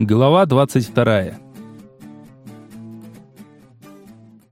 Глава 22.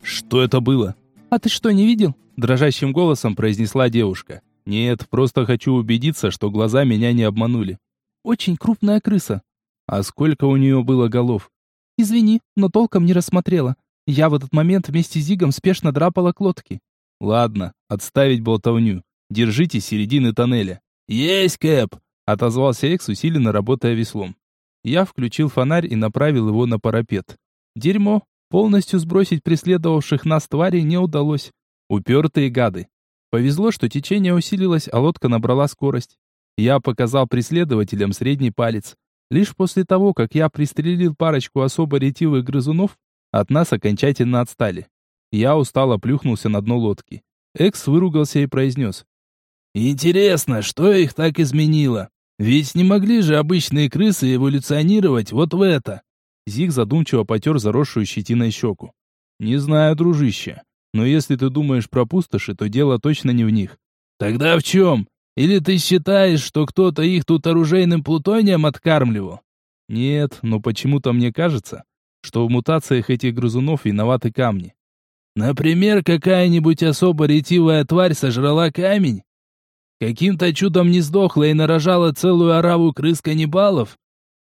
Что это было? А ты что, не видел? дрожащим голосом произнесла девушка. Нет, просто хочу убедиться, что глаза меня не обманули. Очень крупная крыса. А сколько у нее было голов? Извини, но толком не рассмотрела. Я в этот момент вместе с Зигом спешно драпала к лодке. Ладно, отставить болтовню. Держите середины тоннеля. Есть, Кэп, отозвался Экс, усиленно работая веслом. Я включил фонарь и направил его на парапет. Дерьмо, полностью сбросить преследовавших нас тварей не удалось. Упертые гады. Повезло, что течение усилилось, а лодка набрала скорость. Я показал преследователям средний палец. Лишь после того, как я пристрелил парочку особо ретивых грызунов, от нас окончательно отстали. Я устало плюхнулся на дно лодки. Экс выругался и произнес. «Интересно, что их так изменило? Ведь не могли же обычные крысы эволюционировать вот в это?» Зиг задумчиво потер заросшую щетиной щеку. «Не знаю, дружище, но если ты думаешь про пустоши, то дело точно не в них». «Тогда в чем? Или ты считаешь, что кто-то их тут оружейным плутонием откармливал?» «Нет, но почему-то мне кажется, что в мутациях этих грызунов виноваты камни. Например, какая-нибудь особо ретивая тварь сожрала камень? Каким-то чудом не сдохла и нарожала целую ораву крыс-каннибалов?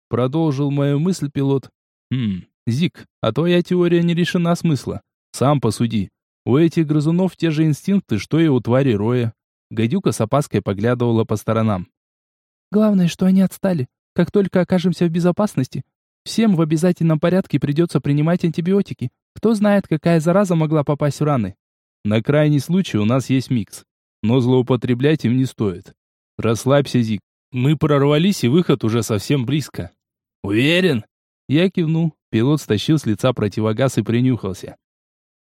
Продолжил мою мысль пилот. Хм, Зик, а твоя теория не решена смысла. Сам посуди. У этих грызунов те же инстинкты, что и у твари роя. Гадюка с опаской поглядывала по сторонам. Главное, что они отстали. Как только окажемся в безопасности, всем в обязательном порядке придется принимать антибиотики. Кто знает, какая зараза могла попасть в раны. На крайний случай у нас есть микс. Но злоупотреблять им не стоит. Расслабься, Зик. Мы прорвались, и выход уже совсем близко. Уверен? Я кивнул. Пилот стащил с лица противогаз и принюхался.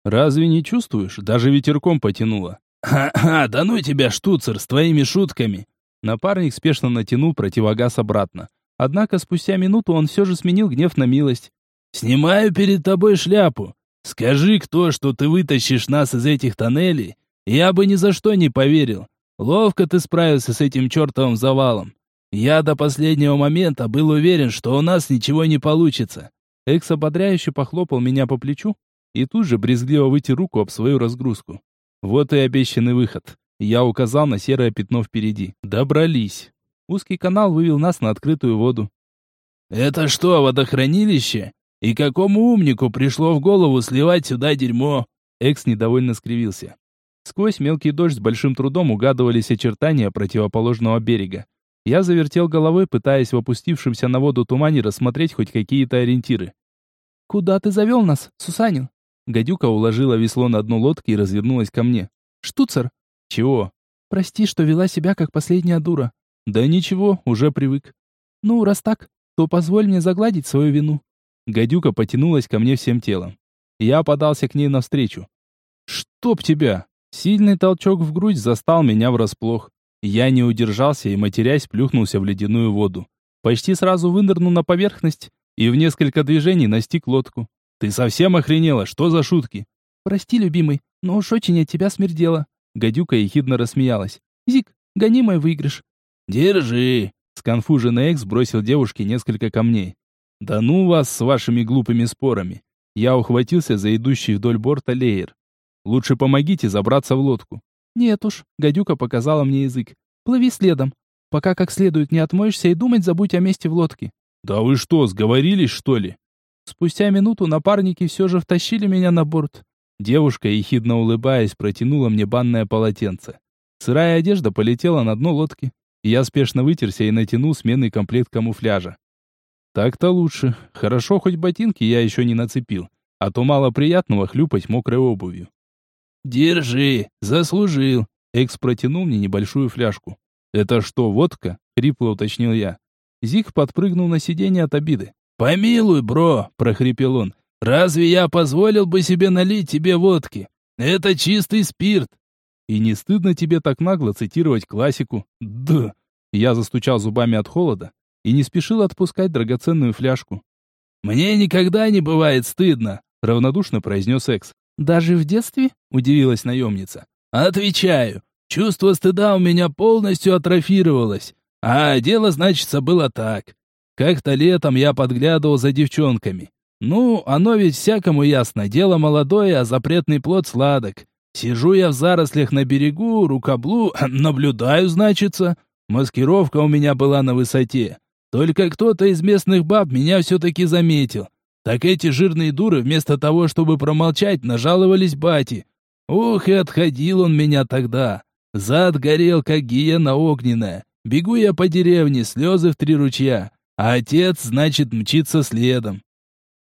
Разве не чувствуешь? Даже ветерком потянуло. «Ха-ха, да ну тебя, штуцер, с твоими шутками!» Напарник спешно натянул противогаз обратно. Однако спустя минуту он все же сменил гнев на милость. Снимаю перед тобой шляпу. Скажи кто, что ты вытащишь нас из этих тоннелей. Я бы ни за что не поверил. Ловко ты справился с этим чертовым завалом. Я до последнего момента был уверен, что у нас ничего не получится. Экс ободряюще похлопал меня по плечу и тут же брезгливо вытер руку об свою разгрузку. Вот и обещанный выход. Я указал на серое пятно впереди. Добрались. Узкий канал вывел нас на открытую воду. «Это что, водохранилище?» И какому умнику пришло в голову сливать сюда дерьмо? Экс недовольно скривился. Сквозь мелкий дождь с большим трудом угадывались очертания противоположного берега. Я завертел головой, пытаясь в опустившемся на воду тумане рассмотреть хоть какие-то ориентиры. «Куда ты завел нас, Сусанин?» Гадюка уложила весло на дно лодки и развернулась ко мне. «Штуцер!» «Чего?» «Прости, что вела себя как последняя дура». «Да ничего, уже привык». «Ну, раз так, то позволь мне загладить свою вину. Гадюка потянулась ко мне всем телом. Я подался к ней навстречу. «Чтоб тебя!» Сильный толчок в грудь застал меня врасплох. Я не удержался и, матерясь, плюхнулся в ледяную воду. Почти сразу вынырнул на поверхность и в несколько движений настиг лодку. «Ты совсем охренела? Что за шутки?» «Прости, любимый, но уж очень от тебя смердело». Гадюка ехидно рассмеялась. «Зик, гони мой выигрыш». «Держи!» Сконфуженный экс бросил девушке несколько камней. Да ну вас с вашими глупыми спорами. Я ухватился за идущий вдоль борта леер. Лучше помогите забраться в лодку. Нет уж, гадюка показала мне язык. Плыви следом. Пока как следует не отмоешься и думать забудь о месте в лодке. Да вы что, сговорились, что ли? Спустя минуту напарники все же втащили меня на борт. Девушка, ехидно улыбаясь, протянула мне банное полотенце. Сырая одежда полетела на дно лодки. Я спешно вытерся и натянул сменный комплект камуфляжа. Так-то лучше. Хорошо, хоть ботинки я еще не нацепил, а то мало приятного хлюпать мокрой обувью. «Держи, заслужил!» Экс протянул мне небольшую фляжку. «Это что, водка?» — хрипло уточнил я. Зик подпрыгнул на сиденье от обиды. «Помилуй, бро!» — прохрипел он. «Разве я позволил бы себе налить тебе водки? Это чистый спирт!» «И не стыдно тебе так нагло цитировать классику?» «Да!» Я застучал зубами от холода, и не спешил отпускать драгоценную фляжку. «Мне никогда не бывает стыдно», — равнодушно произнес Экс. «Даже в детстве?» — удивилась наемница. «Отвечаю. Чувство стыда у меня полностью атрофировалось. А дело, значится, было так. Как-то летом я подглядывал за девчонками. Ну, оно ведь всякому ясно, дело молодое, а запретный плод сладок. Сижу я в зарослях на берегу, рукоблу, наблюдаю, значится. Маскировка у меня была на высоте. Только кто-то из местных баб меня все-таки заметил. Так эти жирные дуры, вместо того, чтобы промолчать, нажаловались бати. Ух, и отходил он меня тогда. Зад горел, как гиена огненная. Бегу я по деревне, слезы в три ручья. А отец, значит, мчится следом.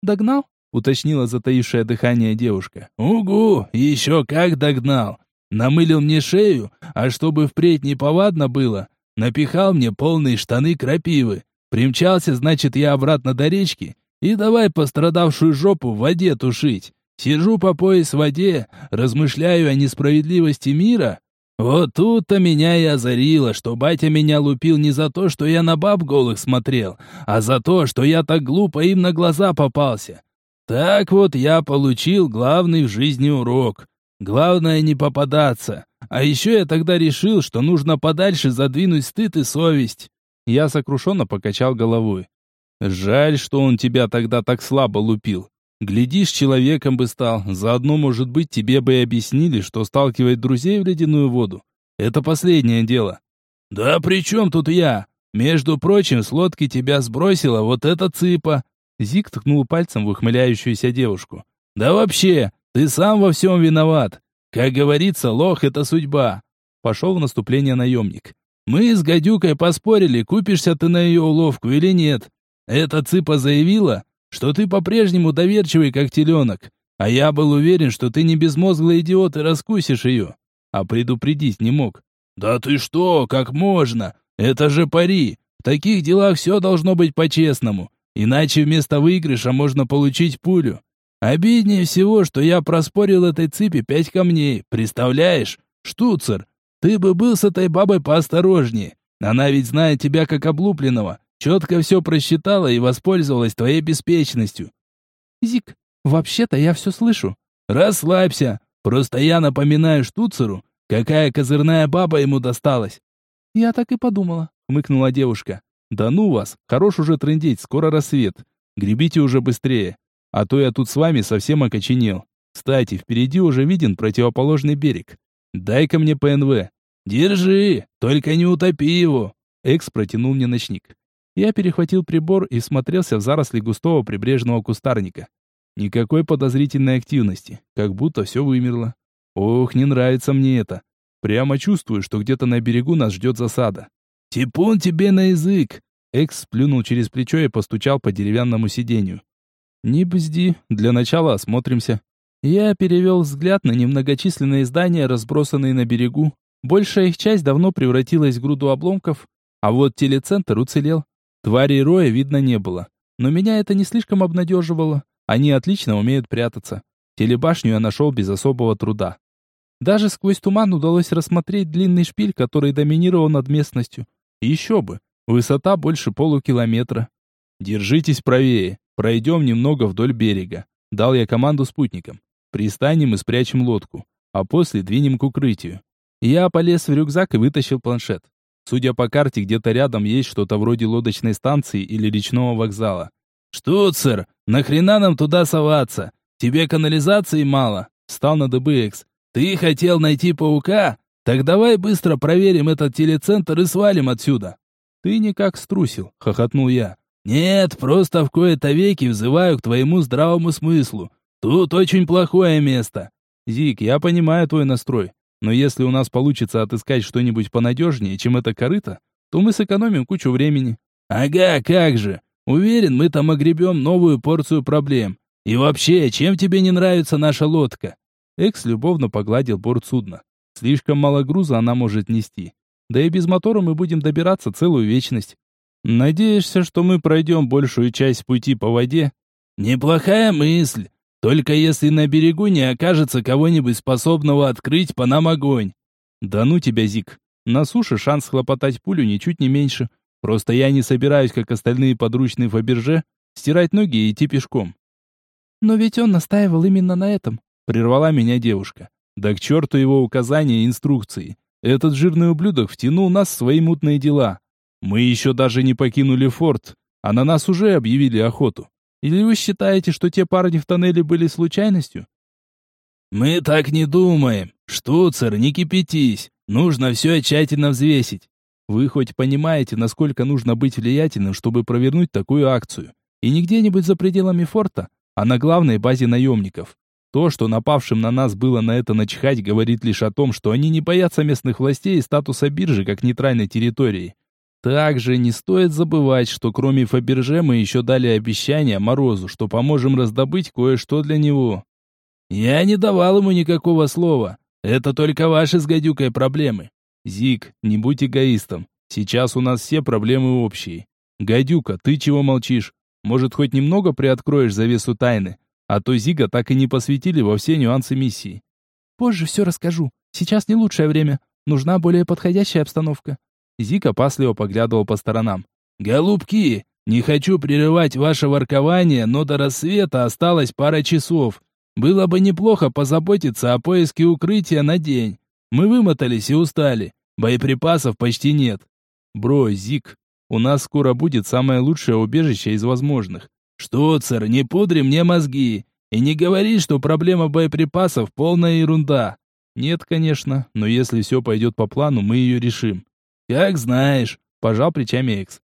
«Догнал?» — уточнила затаившее дыхание девушка. «Угу, еще как догнал. Намылил мне шею, а чтобы впредь не повадно было, напихал мне полные штаны крапивы. Примчался, значит, я обратно до речки и давай пострадавшую жопу в воде тушить. Сижу по пояс в воде, размышляю о несправедливости мира. Вот тут-то меня и озарило, что батя меня лупил не за то, что я на баб голых смотрел, а за то, что я так глупо им на глаза попался. Так вот я получил главный в жизни урок. Главное не попадаться. А еще я тогда решил, что нужно подальше задвинуть стыд и совесть. Я сокрушенно покачал головой. Жаль, что он тебя тогда так слабо лупил. Глядишь, человеком бы стал. Заодно, может быть, тебе бы и объяснили, что сталкивает друзей в ледяную воду. Это последнее дело. Да при чем тут я? Между прочим, с лодки тебя сбросила вот эта цыпа. Зик ткнул пальцем в ухмыляющуюся девушку. Да вообще, ты сам во всем виноват. Как говорится, лох — это судьба. Пошел в наступление наемник. Мы с гадюкой поспорили, купишься ты на ее уловку или нет. Эта цыпа заявила, что ты по-прежнему доверчивый, как теленок. А я был уверен, что ты не безмозглый идиот и раскусишь ее. А предупредить не мог. Да ты что, как можно? Это же пари. В таких делах все должно быть по-честному. Иначе вместо выигрыша можно получить пулю. Обиднее всего, что я проспорил этой цыпе пять камней. Представляешь? Штуцер, ты бы был с этой бабой поосторожнее. Она ведь знает тебя как облупленного. Четко все просчитала и воспользовалась твоей беспечностью. Зик, вообще-то я все слышу. Расслабься. Просто я напоминаю Штуцеру, какая козырная баба ему досталась. Я так и подумала, хмыкнула девушка. Да ну вас, хорош уже трындеть, скоро рассвет. Гребите уже быстрее. А то я тут с вами совсем окоченел. Кстати, впереди уже виден противоположный берег. Дай-ка мне ПНВ. Держи, только не утопи его. Экс протянул мне ночник. Я перехватил прибор и смотрелся в заросли густого прибрежного кустарника. Никакой подозрительной активности, как будто все вымерло. Ох, не нравится мне это. Прямо чувствую, что где-то на берегу нас ждет засада. «Типун тебе на язык!» Экс сплюнул через плечо и постучал по деревянному сиденью. «Не бзди, для начала осмотримся». Я перевел взгляд на немногочисленные здания, разбросанные на берегу. Большая их часть давно превратилась в груду обломков, а вот телецентр уцелел. Тварей роя видно не было. Но меня это не слишком обнадеживало. Они отлично умеют прятаться. Телебашню я нашел без особого труда. Даже сквозь туман удалось рассмотреть длинный шпиль, который доминировал над местностью. Еще бы, высота больше полукилометра. Держитесь правее, пройдем немного вдоль берега. Дал я команду спутникам. Пристанем и спрячем лодку, а после двинем к укрытию. Я полез в рюкзак и вытащил планшет. Судя по карте, где-то рядом есть что-то вроде лодочной станции или речного вокзала. «Штуцер, нахрена нам туда соваться? Тебе канализации мало?» Стал на ДБХ. «Ты хотел найти паука? Так давай быстро проверим этот телецентр и свалим отсюда». «Ты никак струсил», — хохотнул я. «Нет, просто в кои-то веки взываю к твоему здравому смыслу. Тут очень плохое место. Зик, я понимаю твой настрой, но если у нас получится отыскать что-нибудь понадежнее, чем это корыто, то мы сэкономим кучу времени. Ага, как же. Уверен, мы там огребем новую порцию проблем. И вообще, чем тебе не нравится наша лодка? Экс любовно погладил борт судна. Слишком мало груза она может нести. Да и без мотора мы будем добираться целую вечность. Надеешься, что мы пройдем большую часть пути по воде? Неплохая мысль. Только если на берегу не окажется кого-нибудь способного открыть по нам огонь. Да ну тебя, Зик. На суше шанс хлопотать пулю ничуть не меньше. Просто я не собираюсь, как остальные подручные Фаберже, стирать ноги и идти пешком. Но ведь он настаивал именно на этом. Прервала меня девушка. Да к черту его указания и инструкции. Этот жирный ублюдок втянул нас в свои мутные дела. Мы еще даже не покинули форт. А на нас уже объявили охоту. Или вы считаете, что те парни в тоннеле были случайностью? Мы так не думаем. Штуцер, не кипятись. Нужно все тщательно взвесить. Вы хоть понимаете, насколько нужно быть влиятельным, чтобы провернуть такую акцию? И не где-нибудь за пределами форта, а на главной базе наемников. То, что напавшим на нас было на это начихать, говорит лишь о том, что они не боятся местных властей и статуса биржи как нейтральной территории. Также не стоит забывать, что кроме Фаберже мы еще дали обещание Морозу, что поможем раздобыть кое-что для него. Я не давал ему никакого слова. Это только ваши с гадюкой проблемы. Зик, не будь эгоистом. Сейчас у нас все проблемы общие. Гадюка, ты чего молчишь? Может, хоть немного приоткроешь завесу тайны? А то Зига так и не посвятили во все нюансы миссии. Позже все расскажу. Сейчас не лучшее время. Нужна более подходящая обстановка. Зик опасливо поглядывал по сторонам. «Голубки, не хочу прерывать ваше воркование, но до рассвета осталось пара часов. Было бы неплохо позаботиться о поиске укрытия на день. Мы вымотались и устали. Боеприпасов почти нет». «Бро, Зик, у нас скоро будет самое лучшее убежище из возможных. Что, царь, не пудри мне мозги. И не говори, что проблема боеприпасов полная ерунда. Нет, конечно, но если все пойдет по плану, мы ее решим. Как знаешь, пожал плечами Экс.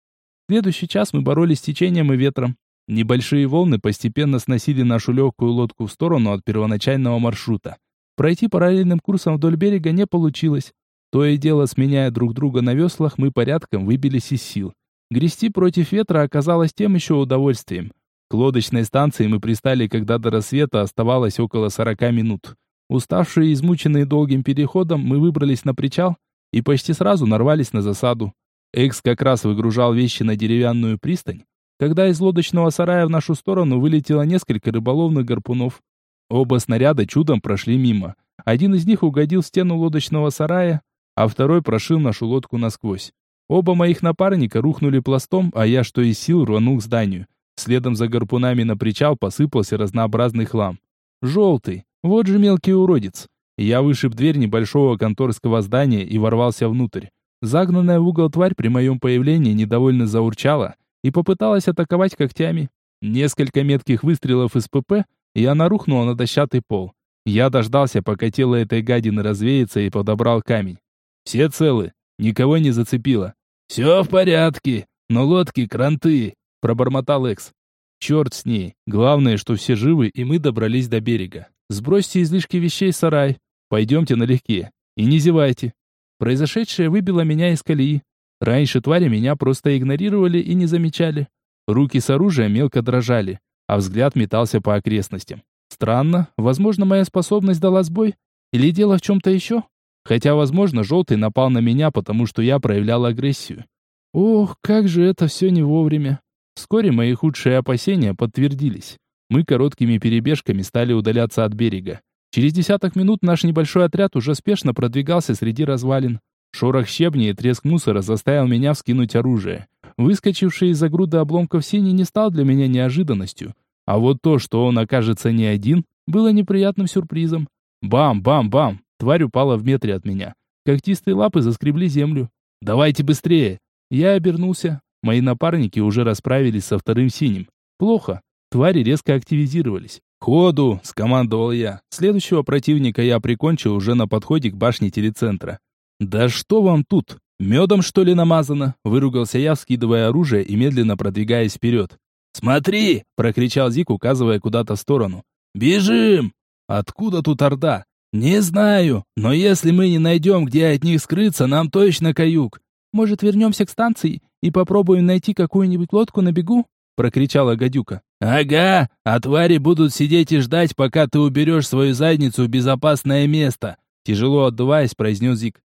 Следующий час мы боролись с течением и ветром. Небольшие волны постепенно сносили нашу легкую лодку в сторону от первоначального маршрута. Пройти параллельным курсом вдоль берега не получилось. То и дело, сменяя друг друга на веслах, мы порядком выбились из сил. Грести против ветра оказалось тем еще удовольствием. К лодочной станции мы пристали, когда до рассвета оставалось около 40 минут. Уставшие и измученные долгим переходом, мы выбрались на причал и почти сразу нарвались на засаду. Экс как раз выгружал вещи на деревянную пристань, когда из лодочного сарая в нашу сторону вылетело несколько рыболовных гарпунов. Оба снаряда чудом прошли мимо. Один из них угодил в стену лодочного сарая, а второй прошил нашу лодку насквозь. Оба моих напарника рухнули пластом, а я, что из сил, рванул к зданию. Следом за гарпунами на причал посыпался разнообразный хлам. Желтый. Вот же мелкий уродец. Я вышиб дверь небольшого конторского здания и ворвался внутрь. Загнанная в угол тварь при моем появлении недовольно заурчала и попыталась атаковать когтями. Несколько метких выстрелов из ПП, и она рухнула на дощатый пол. Я дождался, пока тело этой гадины развеется, и подобрал камень. Все целы, никого не зацепило. «Все в порядке, но лодки кранты», пробормотал Экс. Черт с ней. Главное, что все живы, и мы добрались до берега. Сбросьте излишки вещей в сарай. Пойдемте налегке. И не зевайте. Произошедшее выбило меня из колеи. Раньше твари меня просто игнорировали и не замечали. Руки с оружием мелко дрожали, а взгляд метался по окрестностям. Странно, возможно, моя способность дала сбой? Или дело в чем-то еще? Хотя, возможно, желтый напал на меня, потому что я проявлял агрессию. Ох, как же это все не вовремя. Вскоре мои худшие опасения подтвердились. Мы короткими перебежками стали удаляться от берега. Через десяток минут наш небольшой отряд уже спешно продвигался среди развалин. Шорох щебня и треск мусора заставил меня вскинуть оружие. Выскочивший из-за груды обломков синий не стал для меня неожиданностью. А вот то, что он окажется не один, было неприятным сюрпризом. Бам-бам-бам! Тварь упала в метре от меня. Когтистые лапы заскребли землю. «Давайте быстрее!» Я обернулся. Мои напарники уже расправились со вторым синим. Плохо. Твари резко активизировались. «Ходу!» – скомандовал я. Следующего противника я прикончил уже на подходе к башне телецентра. «Да что вам тут? Медом, что ли, намазано?» – выругался я, вскидывая оружие и медленно продвигаясь вперед. «Смотри!» – прокричал Зик, указывая куда-то в сторону. «Бежим!» «Откуда тут Орда?» «Не знаю, но если мы не найдем, где от них скрыться, нам точно каюк. Может, вернемся к станции и попробуем найти какую-нибудь лодку на бегу?» — прокричала гадюка. «Ага, а твари будут сидеть и ждать, пока ты уберешь свою задницу в безопасное место», — тяжело отдуваясь, произнес Зик.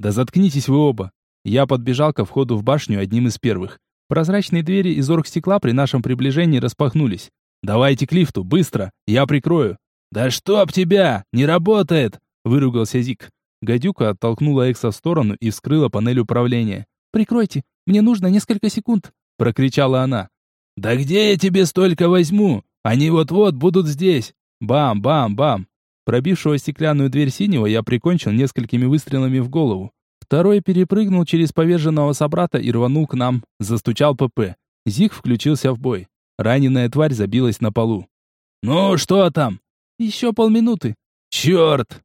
«Да заткнитесь вы оба!» Я подбежал ко входу в башню одним из первых. Прозрачные двери из оргстекла при нашем приближении распахнулись. «Давайте к лифту, быстро, я прикрою». «Да чтоб тебя! Не работает!» — выругался Зик. Гадюка оттолкнула Экса в сторону и вскрыла панель управления. «Прикройте, мне нужно несколько секунд!» — прокричала она. «Да где я тебе столько возьму? Они вот-вот будут здесь!» Бам-бам-бам! Пробившего стеклянную дверь синего я прикончил несколькими выстрелами в голову. Второй перепрыгнул через поверженного собрата и рванул к нам. Застучал ПП. Зиг включился в бой. Раненая тварь забилась на полу. «Ну, что там?» «Еще полминуты». «Черт!»